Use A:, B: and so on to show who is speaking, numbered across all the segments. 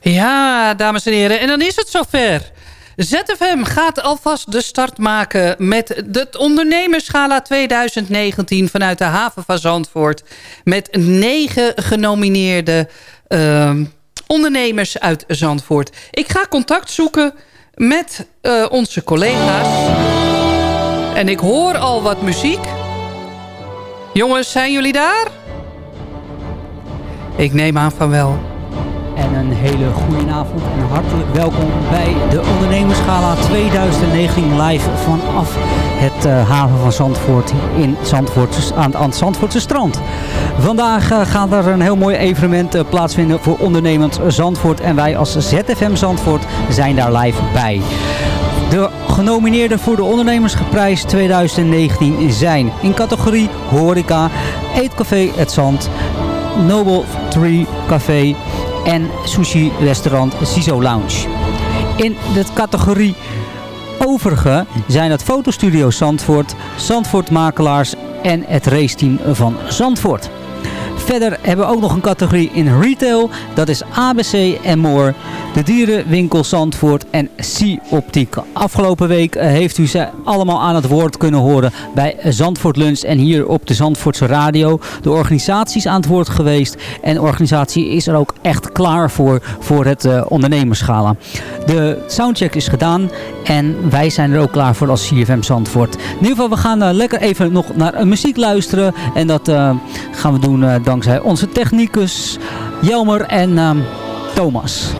A: Ja, dames en heren. En dan is het zover. ZFM gaat alvast de start maken met de ondernemerschala 2019 vanuit de haven van Zandvoort. Met negen genomineerde uh, ondernemers uit Zandvoort. Ik ga contact zoeken met uh, onze collega's. En ik hoor al wat muziek. Jongens, zijn jullie daar? Ik neem aan van wel.
B: En een hele goede avond en hartelijk welkom bij de Ondernemerschala 2019 live vanaf het uh, haven van Zandvoort in Zandvoort, aan, aan het Zandvoortse strand. Vandaag uh, gaat er een heel mooi evenement uh, plaatsvinden voor ondernemend Zandvoort en wij als ZFM Zandvoort zijn daar live bij. De genomineerden voor de Ondernemersprijs 2019 zijn in categorie Horeca, Eetcafé Het Zand, Noble Tree Café en sushi restaurant Siso Lounge. In de categorie overige zijn het fotostudio Zandvoort, Zandvoort Makelaars en het raceteam van Zandvoort. Verder hebben we ook nog een categorie in retail. Dat is ABC en More. De dierenwinkel Zandvoort en Sea Optiek. Afgelopen week eh, heeft u ze allemaal aan het woord kunnen horen bij Zandvoort Lunch en hier op de Zandvoortse radio. De organisatie is aan het woord geweest en de organisatie is er ook echt klaar voor, voor het uh, ondernemerschala. De soundcheck is gedaan en wij zijn er ook klaar voor als CFM Zandvoort. In ieder geval, we gaan uh, lekker even nog naar muziek luisteren en dat gaan we doen dankzij onze technicus Jelmer en uh, Thomas.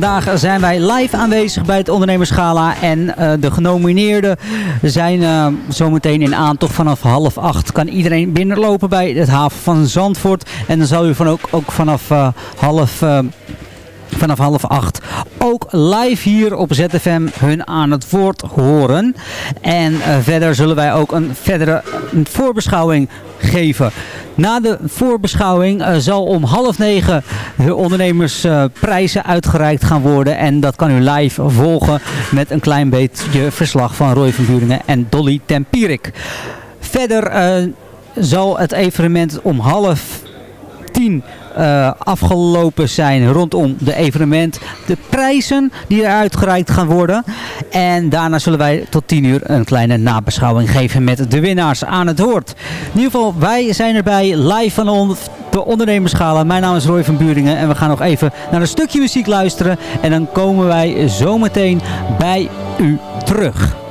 C: Vandaag zijn wij live aanwezig bij het Ondernemerschala. En de genomineerden zijn zometeen in aantocht vanaf half acht. Kan iedereen binnenlopen bij het haven van Zandvoort. En dan zal u van ook, ook vanaf half vanaf half acht ook live hier op ZFM hun aan het woord horen. En verder zullen wij ook een verdere voorbeschouwing geven. Na de voorbeschouwing uh, zal om half negen de ondernemersprijzen uh, uitgereikt gaan worden. En dat kan u live volgen met een klein beetje verslag van Roy van Buringen en Dolly Tempierik. Verder uh, zal het evenement om half tien uh, afgelopen zijn rondom de evenement. De prijzen die er uitgereikt gaan worden. En daarna zullen wij tot 10 uur een kleine nabeschouwing geven met de winnaars aan het woord. In ieder geval, wij zijn erbij live van on de ondernemerschala. Mijn naam is Roy van Buringen en we gaan nog even naar een stukje muziek luisteren. En dan komen wij zometeen bij u terug.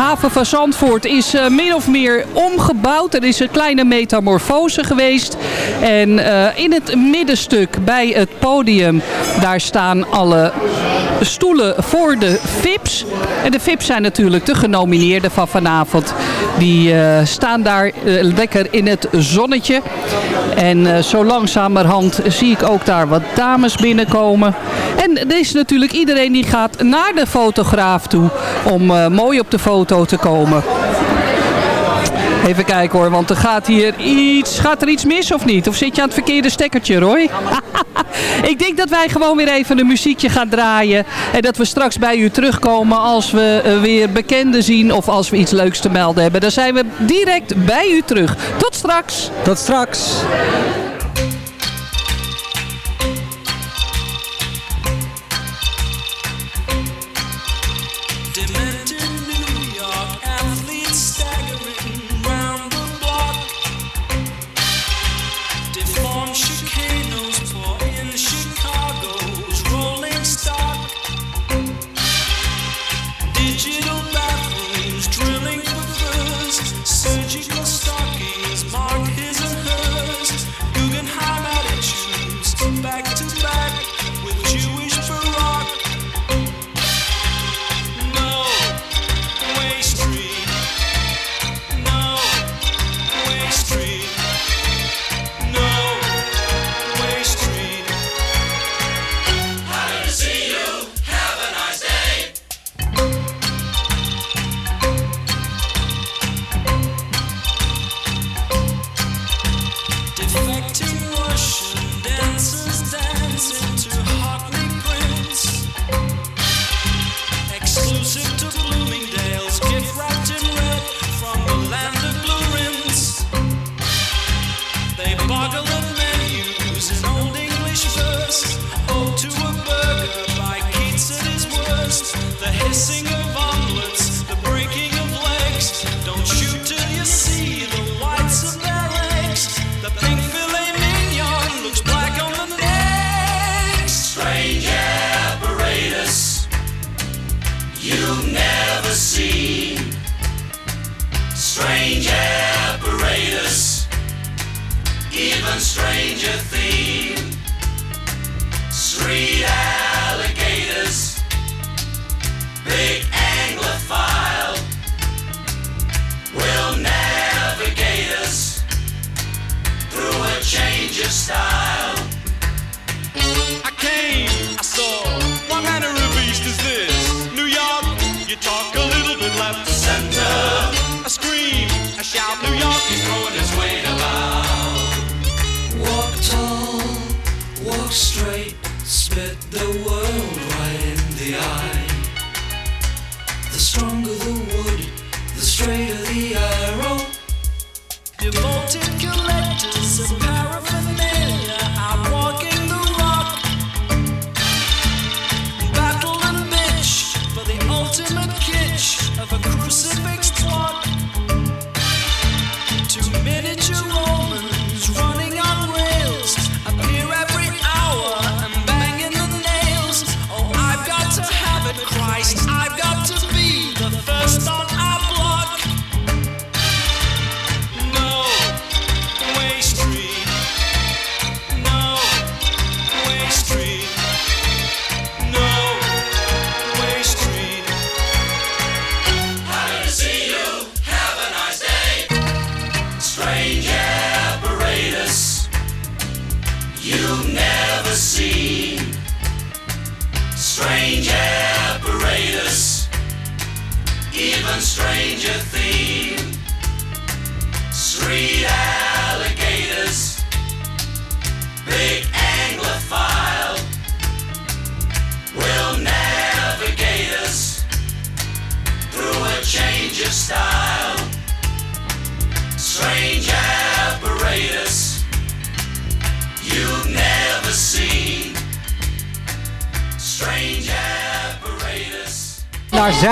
A: Haven van Zandvoort is uh, min of meer omgebouwd. Er is een kleine metamorfose geweest. En in het middenstuk bij het podium, daar staan alle stoelen voor de VIP's. En de VIP's zijn natuurlijk de genomineerden van vanavond. Die staan daar lekker in het zonnetje. En zo langzamerhand zie ik ook daar wat dames binnenkomen. En is natuurlijk iedereen die gaat naar de fotograaf toe om mooi op de foto te komen. Even kijken hoor, want er gaat hier iets, gaat er iets mis of niet? Of zit je aan het verkeerde stekkertje, Roy? ik denk dat wij gewoon weer even een muziekje gaan draaien. En dat we straks bij u terugkomen als we uh, weer bekenden zien of als we iets leuks te melden hebben. Dan zijn we direct bij u terug. Tot straks.
D: Tot straks.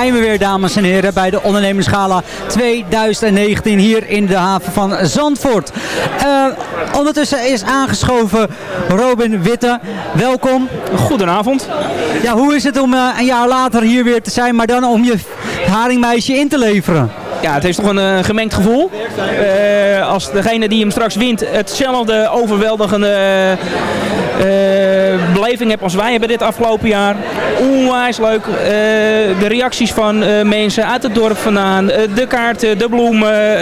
E: Zijn we weer, dames en heren, bij de Ondernemerschala 2019 hier in de haven van Zandvoort. Uh, ondertussen is aangeschoven Robin Witte. Welkom.
F: Goedenavond.
E: Ja, hoe is het om uh, een jaar later hier weer te zijn, maar dan om je haringmeisje in te leveren?
F: ja, het is toch een uh, gemengd gevoel. Als degene die hem straks wint hetzelfde overweldigende beleving hebt als wij hebben dit afgelopen jaar. Onwijs leuk. de reacties van mensen uit het dorp vandaan. de kaarten, de bloemen.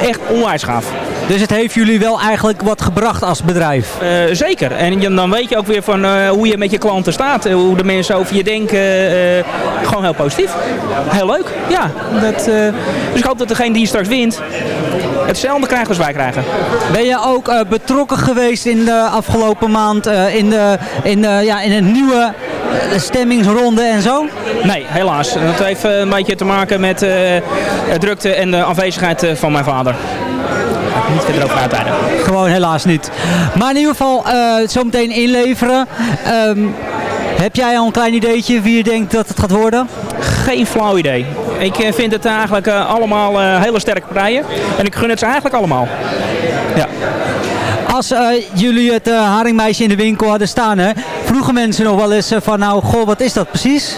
F: echt onwijs gaaf.
E: Dus het heeft jullie wel eigenlijk wat gebracht als bedrijf?
F: zeker. En dan weet je ook weer van hoe je met je klanten staat. hoe de mensen over je denken. gewoon heel positief. Heel leuk. Ja, dat, dus ik hoop dat degene die straks wint hetzelfde krijgt als wij krijgen.
E: Ben je ook uh, betrokken geweest in de afgelopen maand uh, in, de, in, de, ja, in een nieuwe uh, stemmingsronde en zo?
F: Nee, helaas. Dat heeft een beetje te maken met de drukte en de afwezigheid van mijn vader. Niet verder over uitweiden.
E: Gewoon helaas niet. Maar in ieder geval zometeen inleveren. Um, heb jij al een klein ideetje wie je denkt dat het gaat worden?
F: Geen flauw idee. Ik eh, vind het eigenlijk uh, allemaal uh, hele sterke partijen. En ik gun het ze eigenlijk allemaal. Ja.
E: Als jullie het haringmeisje in de winkel hadden staan, hè, vroegen mensen nog wel eens van nou, goh, wat is dat precies?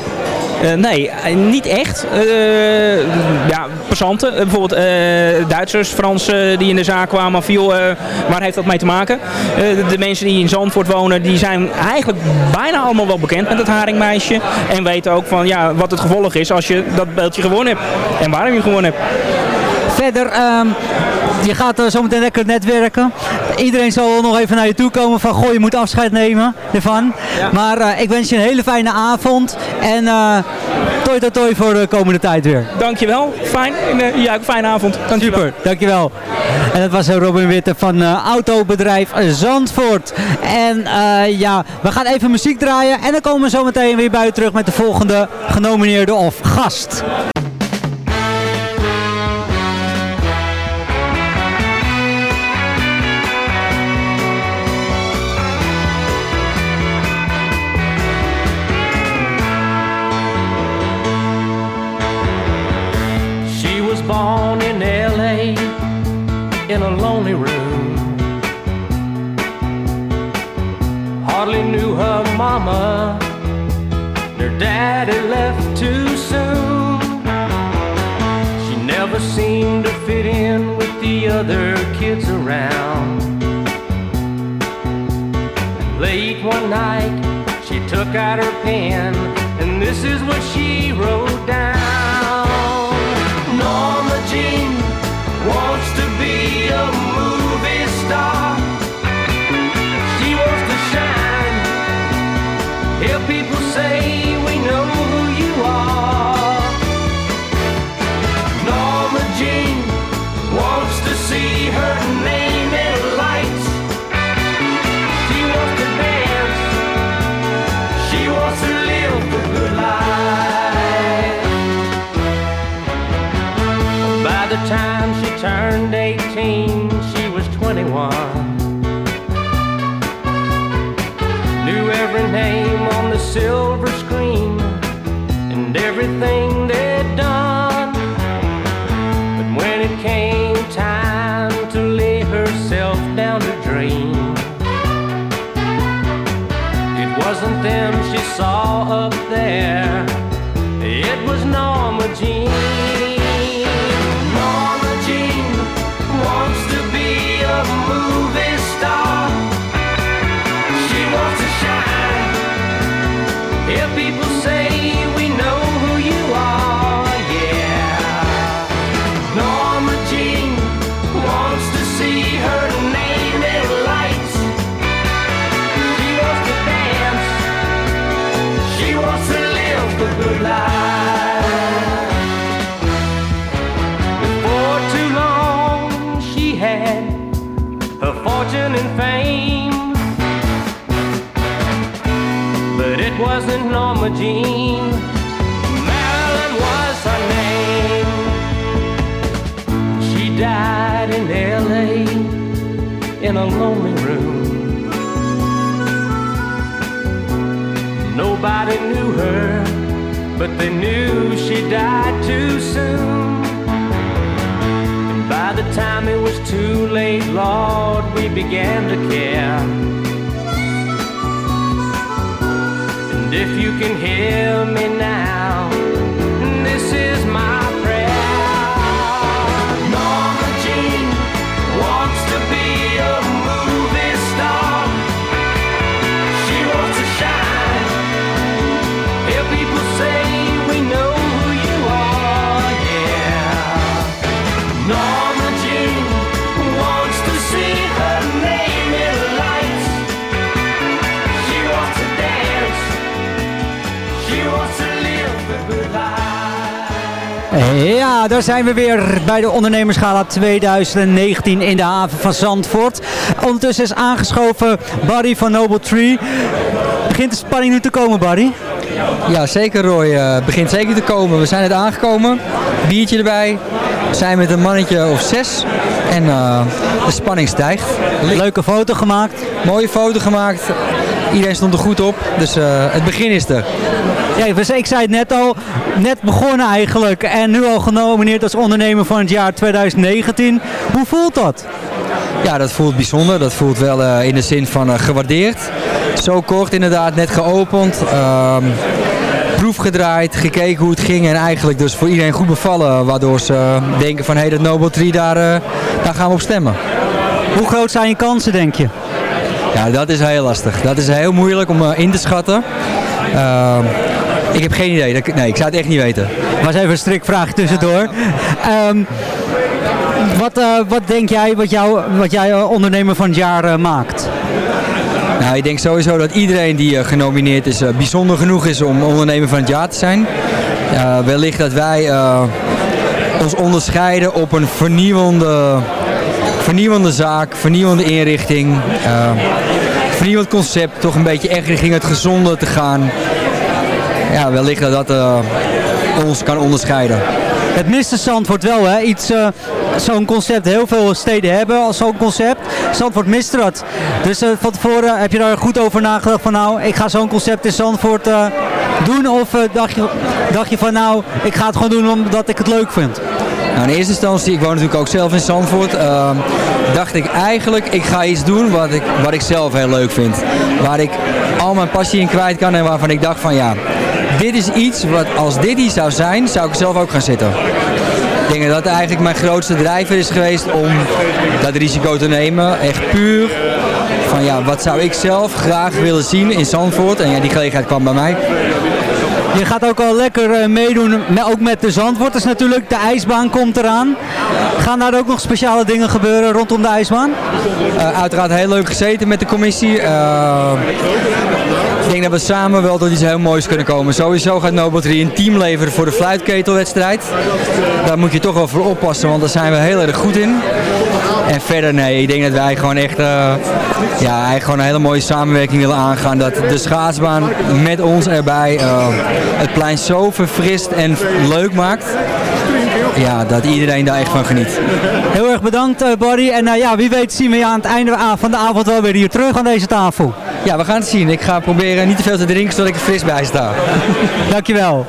F: Uh, nee, niet echt. Uh, ja, passanten, bijvoorbeeld Duitsers, Fransen die in de zaak kwamen viel, waar heeft dat mee te maken? de mensen die in Zandvoort wonen, die zijn eigenlijk bijna allemaal wel bekend met het haringmeisje. En weten ook van ja, wat het gevolg is als je dat beeldje gewonnen hebt. En waarom je gewonnen hebt.
E: Verder, um, je gaat uh, zometeen lekker netwerken. Iedereen zal nog even naar je toe komen van, goh, je moet afscheid nemen ervan. Ja. Maar uh, ik wens je een hele fijne avond. En uh, toi toi toi voor de komende tijd weer.
F: Dankjewel. Fijn. Ja, fijne avond.
E: Dankjewel. Super, dankjewel. En dat was Robin Witte van autobedrijf Zandvoort. En ja, we gaan even muziek draaien. En dan komen we zo meteen weer bij terug met de volgende genomineerde of gast. Mama, their daddy left too soon. She never seemed to fit in with the other kids around. Late one night, she took out her pen, and this is what she wrote down. Time she turned 18, she was 21. Wasn't them she saw up there, it was Norma Jean. Wasn't Jean. Marilyn was her name. She died in LA in a lonely room. Nobody knew her, but they knew she died too soon. And by the time it was too late, Lord, we began to care. You can hear me now,
B: Ja, daar zijn we weer bij de ondernemerschala 2019 in de haven van Zandvoort. Ondertussen is aangeschoven Barry van Noble Tree. Begint de spanning nu te komen, Barry?
G: Ja, zeker Roy. Uh, begint zeker te komen. We zijn net aangekomen. Biertje erbij. We zijn met een mannetje of zes. En uh, de spanning stijgt.
B: Leuke foto gemaakt.
G: Mooie foto gemaakt. Iedereen stond er goed op. Dus uh, het begin is er.
B: Ja, ik zei het net al, net begonnen eigenlijk en nu al genomineerd als ondernemer van het jaar 2019. Hoe voelt dat?
G: Ja, dat voelt bijzonder. Dat voelt wel uh, in de zin van uh, gewaardeerd. Zo kort inderdaad, net geopend. Uh, proef gedraaid, gekeken hoe het ging en eigenlijk dus voor iedereen goed bevallen. Waardoor ze denken van hé, hey, dat Nobel 3, daar, daar gaan we op stemmen.
B: Hoe groot zijn je kansen denk je?
G: Ja, dat is heel lastig. Dat is heel moeilijk om in te schatten. Ehm, ik heb geen idee. Nee, ik zou het echt niet weten.
B: Was even een strikvraag tussendoor. Um, wat, uh, wat denk jij wat, jou, wat jij eh, ondernemer van het jaar uh, maakt?
G: Nou, ik denk sowieso dat iedereen die genomineerd is bijzonder genoeg is om ondernemer van het jaar te zijn. wellicht dat wij ons onderscheiden op een vernieuwende, vernieuwende zaak, vernieuwende inrichting, vernieuwend concept, toch een beetje echt richting het gezonde te gaan ja, wellicht dat dat uh, ons kan onderscheiden.
B: Het miste Zandvoort wel, hè? Iets, uh, zo'n concept, heel veel steden hebben als zo'n concept. Zandvoort mist dat. Dus uh, van tevoren heb je daar goed over nagedacht van nou, ik ga zo'n concept in Zandvoort doen. Of dacht, je, dacht je van nou, ik ga het gewoon doen omdat ik het leuk vind?
G: Nou, in eerste instantie, ik woon natuurlijk ook zelf in Zandvoort, ehm, dacht ik eigenlijk, ik ga iets doen wat ik, wat ik zelf heel leuk vind. Waar ik al mijn passie in kwijt kan en waarvan ik dacht van ja, dit is iets wat als dit iets zou zijn, zou ik zelf ook gaan zitten. Ik denk dat eigenlijk mijn grootste drijver is geweest om dat risico te nemen. Echt puur van ja, wat zou ik zelf graag willen zien in Zandvoort. En ja, die gelegenheid kwam bij mij.
B: Je gaat ook al lekker uh, meedoen, met, ook met de Zandvoorters natuurlijk. De ijsbaan komt eraan. Gaan daar ook nog speciale dingen gebeuren rondom de ijsbaan?
G: Uh, uiteraard heel leuk gezeten met de commissie. Uh, ik denk dat we samen wel tot iets heel moois kunnen komen. Sowieso gaat Nobel 3 een team leveren voor de fluitketelwedstrijd. Daar moet je toch wel voor oppassen, want daar zijn we heel erg goed in. En verder nee, ik denk dat wij gewoon echt uh, ja, eigenlijk gewoon een hele mooie samenwerking willen aangaan. Dat de schaatsbaan met ons erbij uh, het plein zo verfrist en leuk maakt. Ja, dat iedereen daar echt van geniet.
B: Heel erg bedankt uh, Barry. En ja, wie weet zien we je aan het einde van de avond wel weer hier terug aan deze tafel.
G: Ja, we gaan het zien. Ik ga proberen niet te veel te drinken zodat ik er fris bij sta.
B: Dankjewel.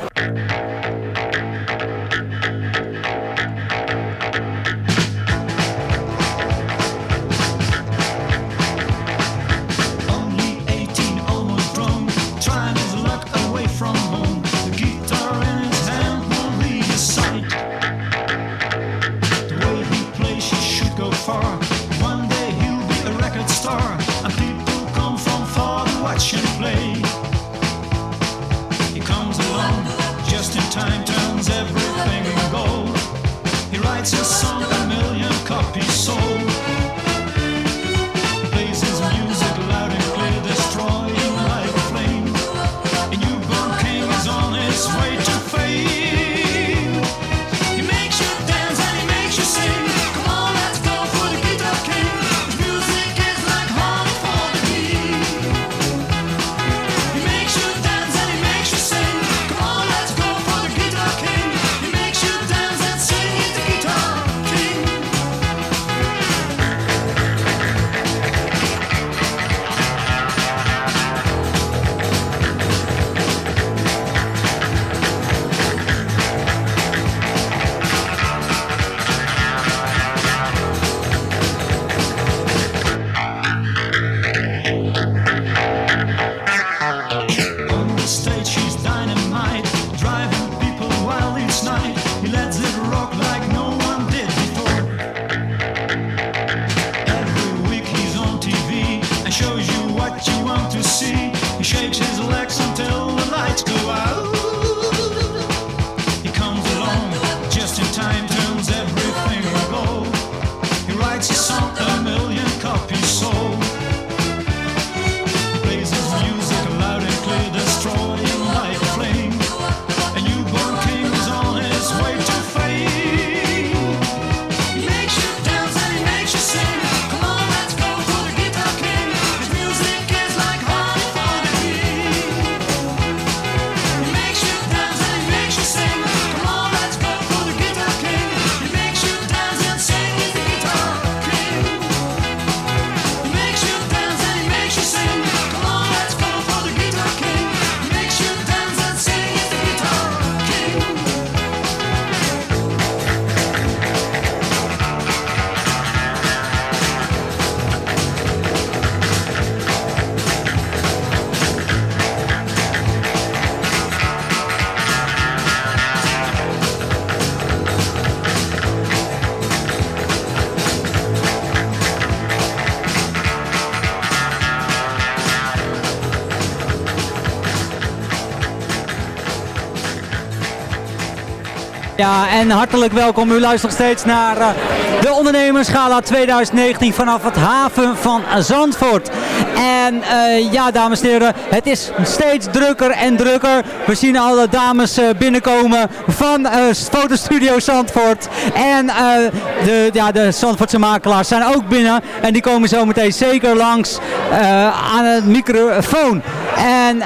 B: Ja, en hartelijk welkom. U luistert steeds naar eh, de Ondernemersgala 2019 vanaf het haven van Zandvoort. En eh, ja, dames en heren, het is steeds drukker en drukker. We zien alle dames eh, binnenkomen van eh, Fotostudio Zandvoort. En de, ja, de Zandvoortse makelaars zijn ook binnen. En die komen zo meteen zeker langs aan het microfoon. En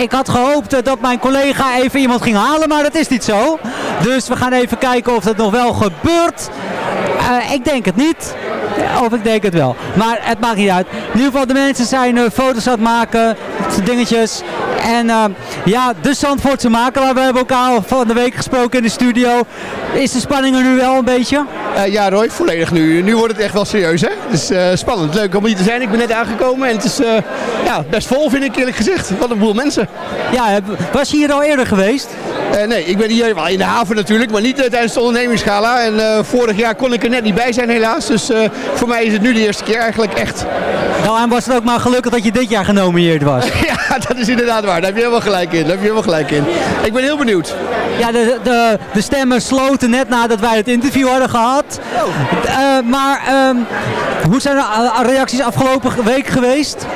B: ik had gehoopt eh, dat mijn collega even iemand ging halen, maar dat is niet zo. Dus we gaan even kijken of dat nog wel gebeurt. Ik denk het niet. Of ik denk het wel. Maar het maakt niet uit. In ieder geval, de mensen zijn eh, foto's aan het maken. Dingetjes. En eh, ja, de Zandvoortse makelaar. We hebben elkaar al van de week gesproken in de studio. Is de spanning er nu wel een beetje?
H: Eh, ja, Roy, volledig nu. Nu wordt het echt wel serieus, hè? Het is spannend. Leuk om hier te zijn. Ik ben net aangekomen en het is ja, best vol, vind ik eerlijk gezegd. Wat een boel mensen.
B: Ja, was je hier al eerder geweest?
H: Eh, nee, ik ben hier wel in de haven natuurlijk, maar niet eh, tijdens de ondernemingsgala. En eh, vorig jaar kon ik er net niet bij zijn, helaas. Dus voor mij is het nu de eerste keer eigenlijk echt.
B: Nou, en was het ook maar gelukkig dat je dit jaar genomineerd was.
H: ja, dat is inderdaad waar. Daar heb je helemaal gelijk in. Daar heb je helemaal gelijk in. Ik ben heel benieuwd.
B: Ja, de, de, de stemmen sloten net nadat wij het interview hadden gehad. Eh, maar ehm, hoe zijn de reacties afgelopen week geweest?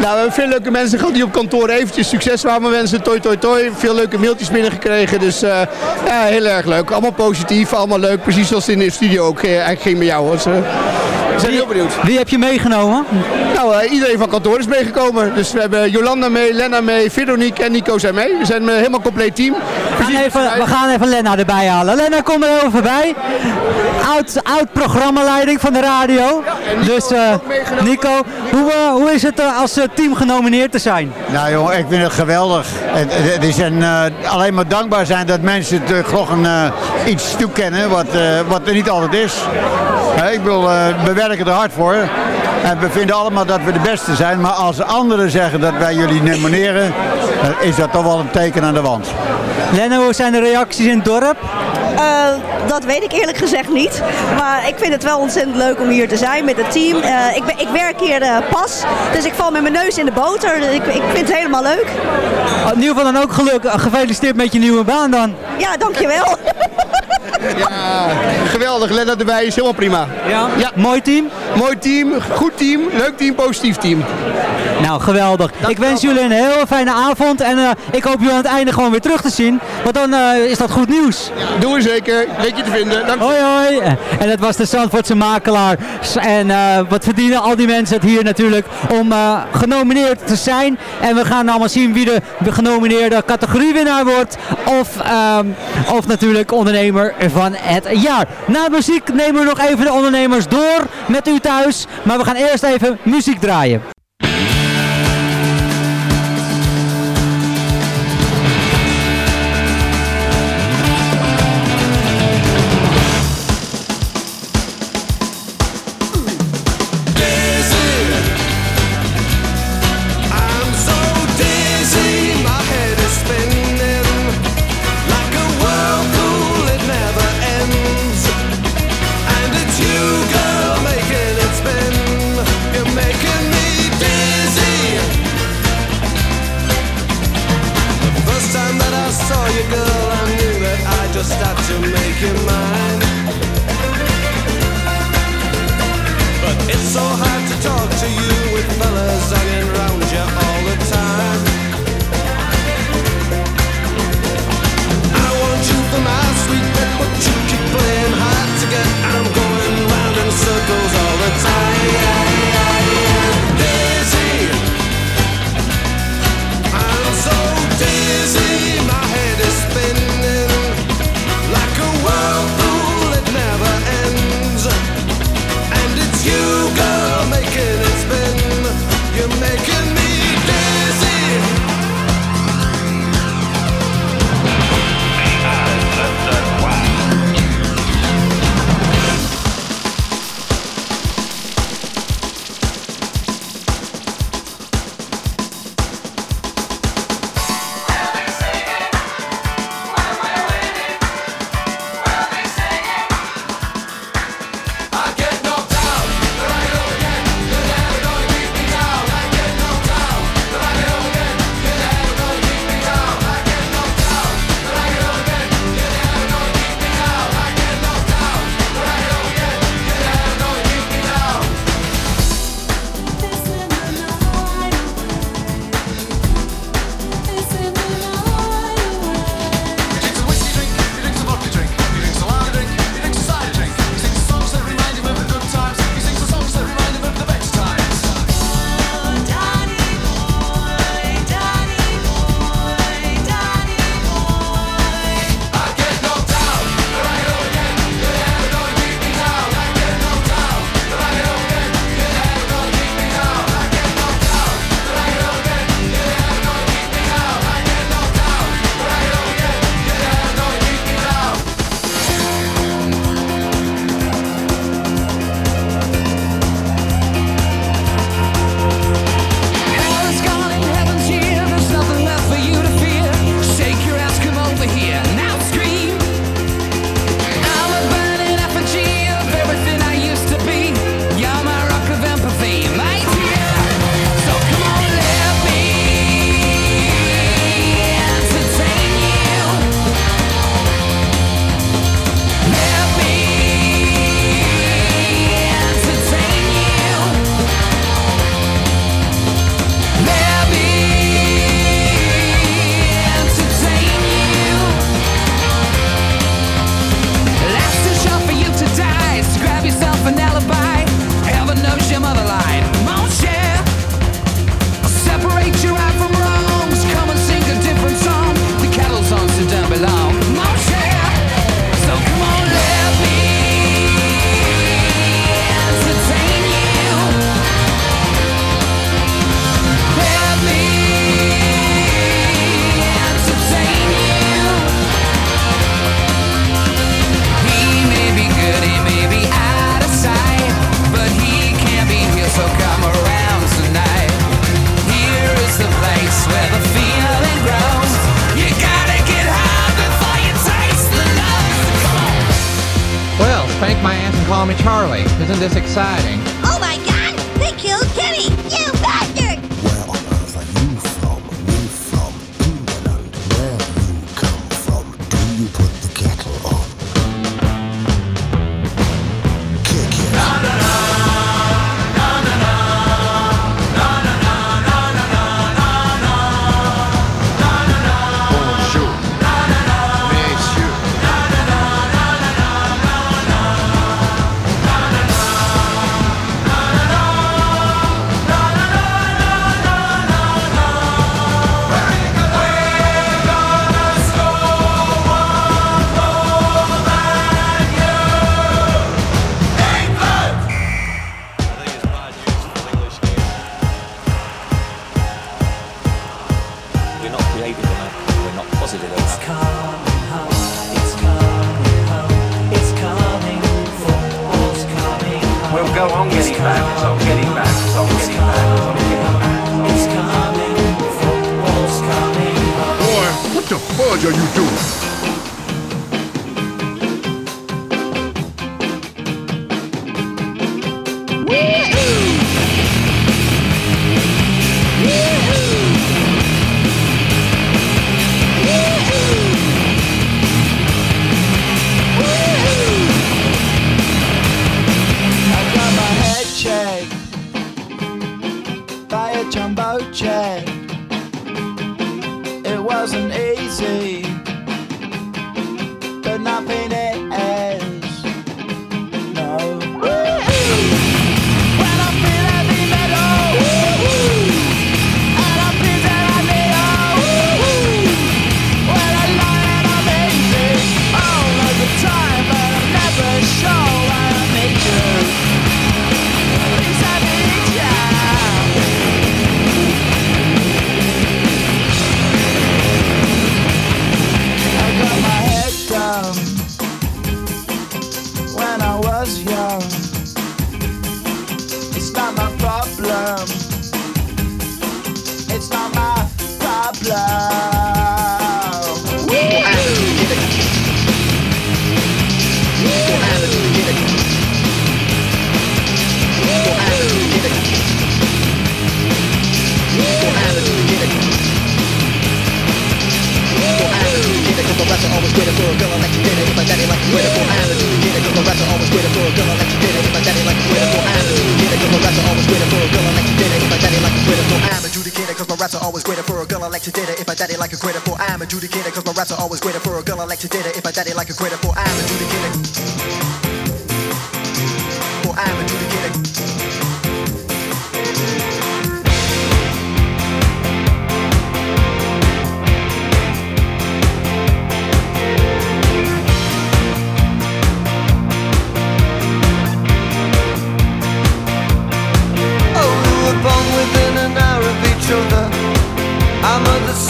H: Nou, we hebben veel leuke mensen gehad die op kantoor eventjes succes waren wensen. Toi, toi, toi. Veel leuke mailtjes binnengekregen. Dus eh, ja, heel erg leuk. Allemaal positief, allemaal leuk. Precies zoals in de studio ook eh, eigenlijk ging bij jou. Dus, eh, we zijn heel benieuwd.
B: Wie heb je meegenomen?
H: Nou, eh, iedereen van kantoor is meegekomen. Dus we hebben Jolanda mee, Lena mee, Veronique en Nico zijn mee. We zijn een helemaal compleet team.
B: We gaan, even, we gaan even Lena erbij halen. Lena, kom er even voorbij. Oud, oud programmaleiding van de radio. dus eh, Nico, hoe, eh, hoe is het eh, als eh, team genomineerd te zijn?
I: Nou jongen, ik vind het geweldig. Is een, eh, alleen maar dankbaar zijn dat mensen het uh, gewoon eh, iets toekennen wat, eh, wat er niet altijd is. Ik wil, eh, we werken er hard voor. En we vinden allemaal dat we de beste zijn. Maar als anderen zeggen dat wij jullie nomineren, is dat toch wel een teken aan de wand.
B: Lena, hoe zijn de reacties in het dorp?
J: Eh, dat weet ik eerlijk gezegd niet. Maar ik vind het wel ontzettend leuk om hier te zijn met het team. Eh, ik, ben, ik werk hier eh, pas, dus ik val met mijn neus in de boter. Dus ik, ik vind het helemaal leuk.
B: In ieder geval dan ook geluk. Gefeliciteerd met je nieuwe baan dan.
J: Ja, dankjewel.
H: Ja, geweldig. Lena erbij is helemaal prima.
B: Ja?
H: Ja.
B: Mooi team?
H: Mooi team, goed team, leuk team, positief team.
B: Nou, geweldig. ik wens jullie een heel fijne avond en eh, ik hoop jullie aan het einde gewoon weer terug te zien. Want dan eh, is dat goed nieuws.
H: Doen we zeker. Weet je te vinden. Dank
B: Hoi hoi. En dat was de Zandvoortse makelaar. En eh, wat verdienen al die mensen het hier natuurlijk om genomineerd te zijn. En we gaan allemaal zien wie de genomineerde categoriewinnaar wordt. Of, ehm, of natuurlijk ondernemer van het jaar. Na muziek nemen we nog even de ondernemers door met u thuis. Maar we gaan eerst even muziek draaien.
K: outside.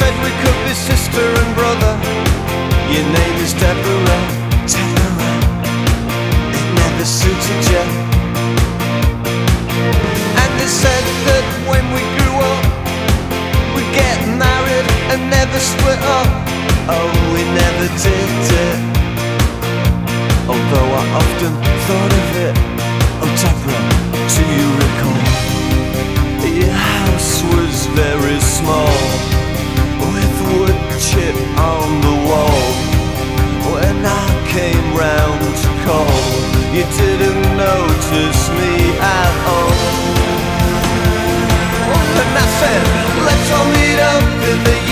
K: said we could be sister and brother. Your name is Deborah. Deborah. It never suited you. And they said that when we grew up, we'd get married and never split up. Oh, we never did. did. notice me at all. And I said, let's all meet up in the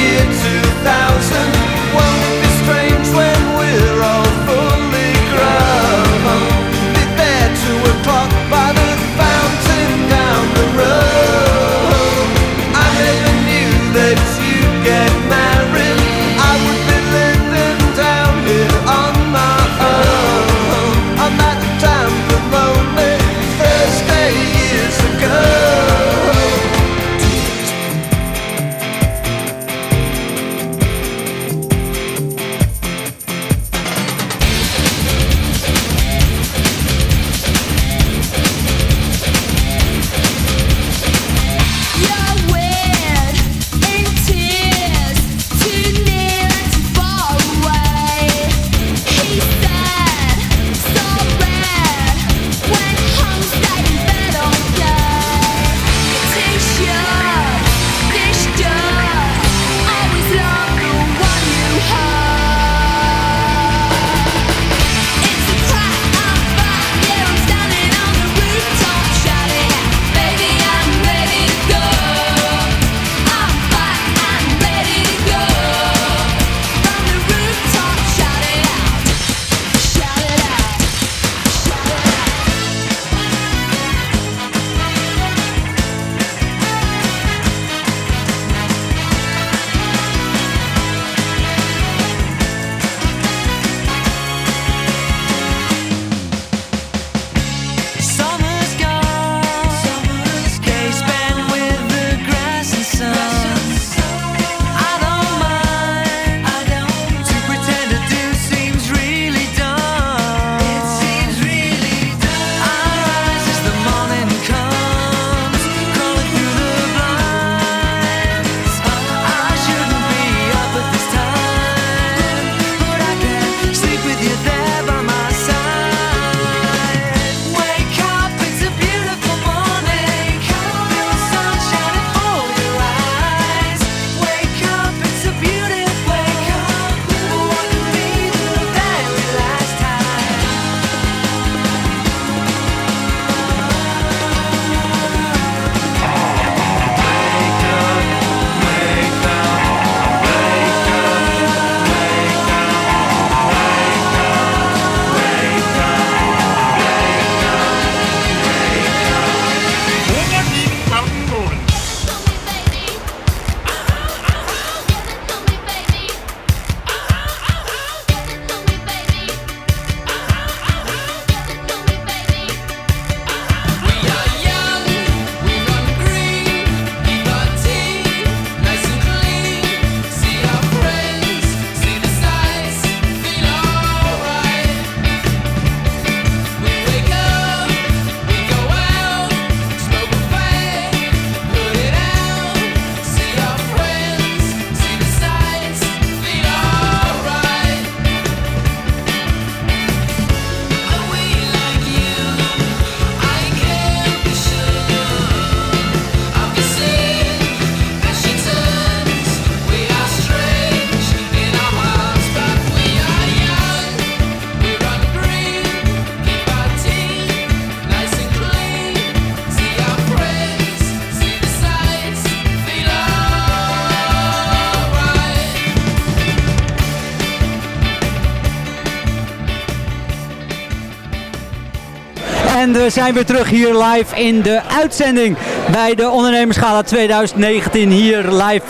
B: zijn weer terug hier live in de uitzending bij de Ondernemerschala 2019 hier live.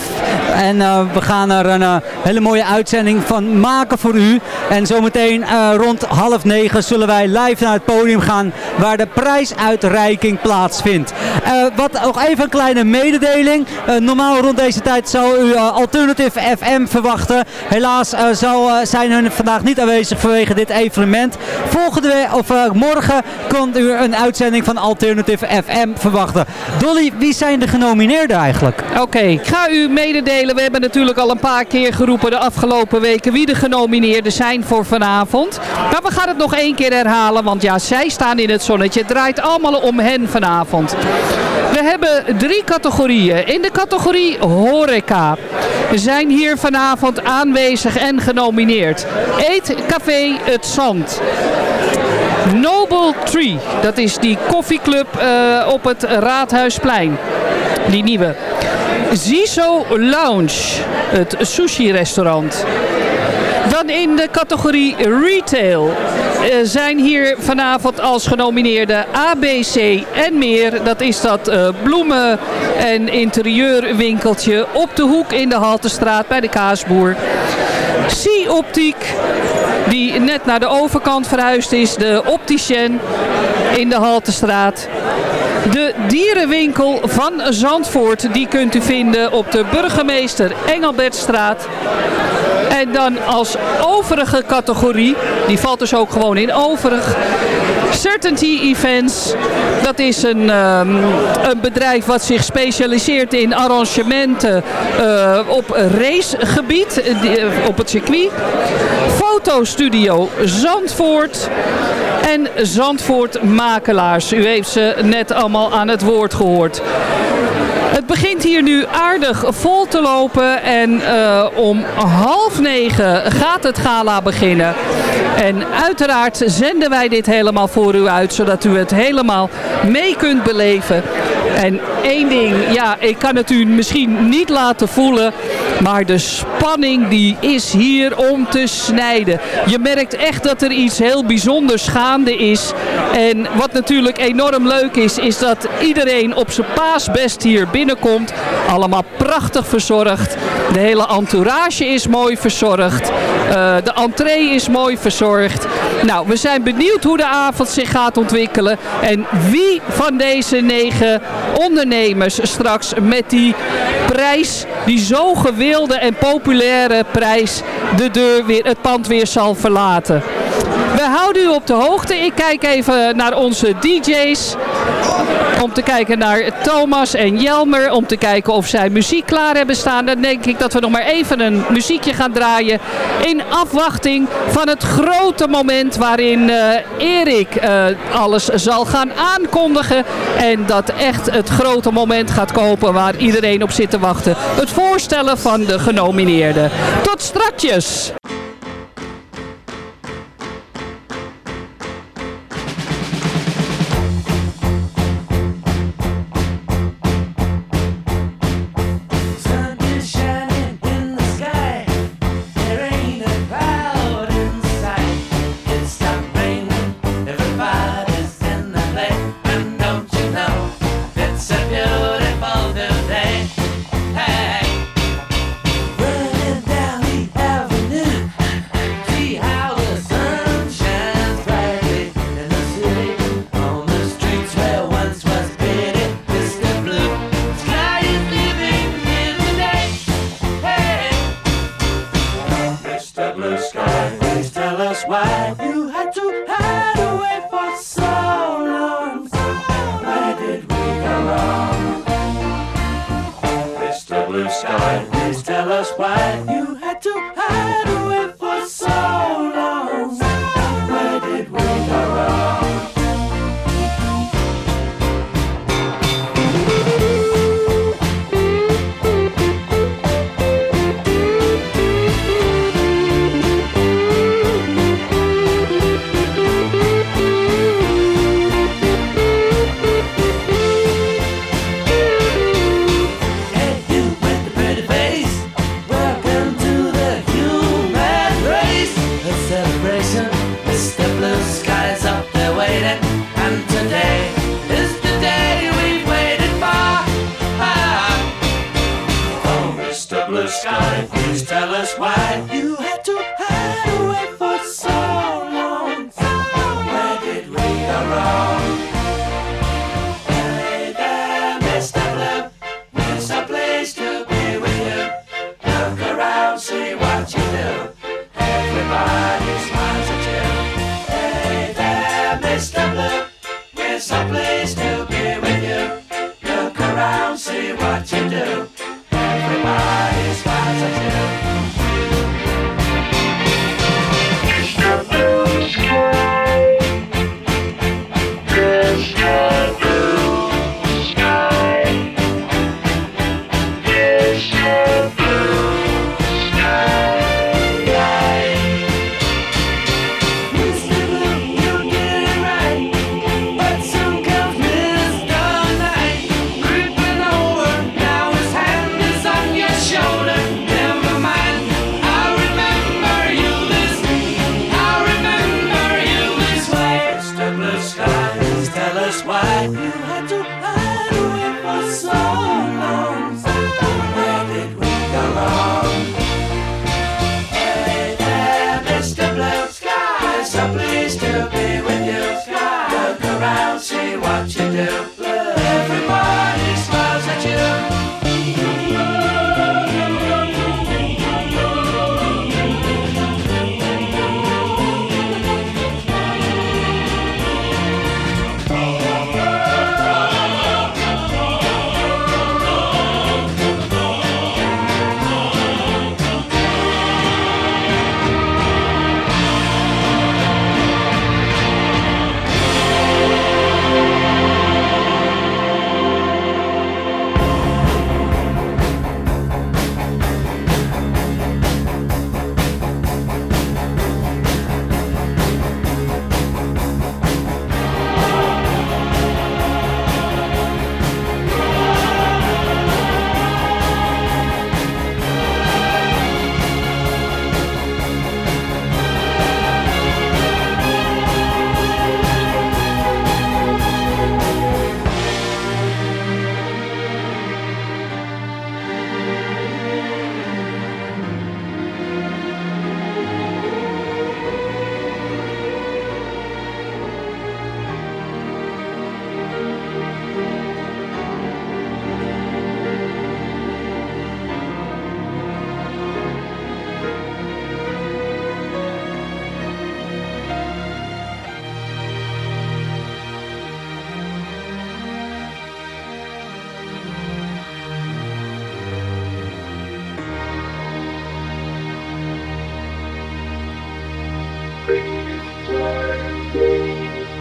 B: En eh, we gaan er een eh, hele mooie uitzending van maken voor u. En zometeen eh, rond half negen zullen wij live naar het podium gaan waar de prijsuitreiking plaatsvindt. Wat nog even een kleine mededeling. Normaal rond deze tijd zou u Alternative FM verwachten. Helaas zou, zijn hun vandaag niet aanwezig vanwege dit evenement. Volgende of eh, morgen kunt u een uitzending van Alternative FM verwachten. Dolly, wie zijn de genomineerden eigenlijk?
A: Oké, ik ga u mededelen. We hebben natuurlijk al een paar keer geroepen de afgelopen weken wie de genomineerden zijn voor vanavond. Maar we gaan het nog één keer herhalen, want ja, zij staan in het zonnetje. Het draait allemaal om hen vanavond. We hebben drie categorieën. In de categorie horeca zijn hier vanavond aanwezig en genomineerd. Eet Café Het Zand. Noble Tree, dat is die koffieclub eh, op het Raadhuisplein. Die nieuwe. Ziso Lounge, het sushi-restaurant. Dan in de categorie retail eh, zijn hier vanavond als genomineerde ABC en meer. Dat is dat eh, bloemen- en interieurwinkeltje op de hoek in de Haltestraat bij de Kaasboer. Sea Optiek, die net naar de overkant verhuisd is. De Opticien in de Haltestraat. De dierenwinkel van Zandvoort, die kunt u vinden op de Burgemeester Engelbertstraat. En dan als overige categorie, die valt dus ook gewoon in overig. Certainty Events, dat is een, ehm, een bedrijf wat zich specialiseert in arrangementen eh, op racegebied, eh, eh, op het circuit. Fotostudio Zandvoort en Zandvoort Makelaars. U heeft ze net allemaal aan het woord gehoord. Het begint hier nu aardig vol te lopen en eh, om half negen gaat het gala beginnen. En uiteraard zenden wij dit helemaal voor u uit, zodat u het helemaal mee kunt beleven. En één ding, ja, ik kan het u misschien niet laten voelen, maar de spanning die is hier om te snijden. Je merkt echt dat er iets heel bijzonders gaande is. En wat natuurlijk enorm leuk is, is dat iedereen op zijn paasbest hier binnenkomt. Allemaal prachtig verzorgd. De hele entourage is mooi verzorgd. Eh, de entree is mooi verzorgd. Nou, we zijn benieuwd hoe de avond zich gaat ontwikkelen. En wie van deze negen ondernemers straks met die prijs, die zo gewilde en populaire prijs, de deur weer, het pand weer zal verlaten. We houden u op de hoogte. Ik kijk even naar onze DJ's. Om te kijken naar Thomas en Jelmer. Om te kijken of zij muziek klaar hebben staan. Dan denk ik dat we nog maar even een muziekje gaan draaien. In afwachting van het grote moment waarin eh, Erik eh, alles zal gaan aankondigen. En dat echt het grote moment gaat kopen waar iedereen op zit te wachten. Het voorstellen van de genomineerden. Tot strakjes!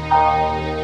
L: Música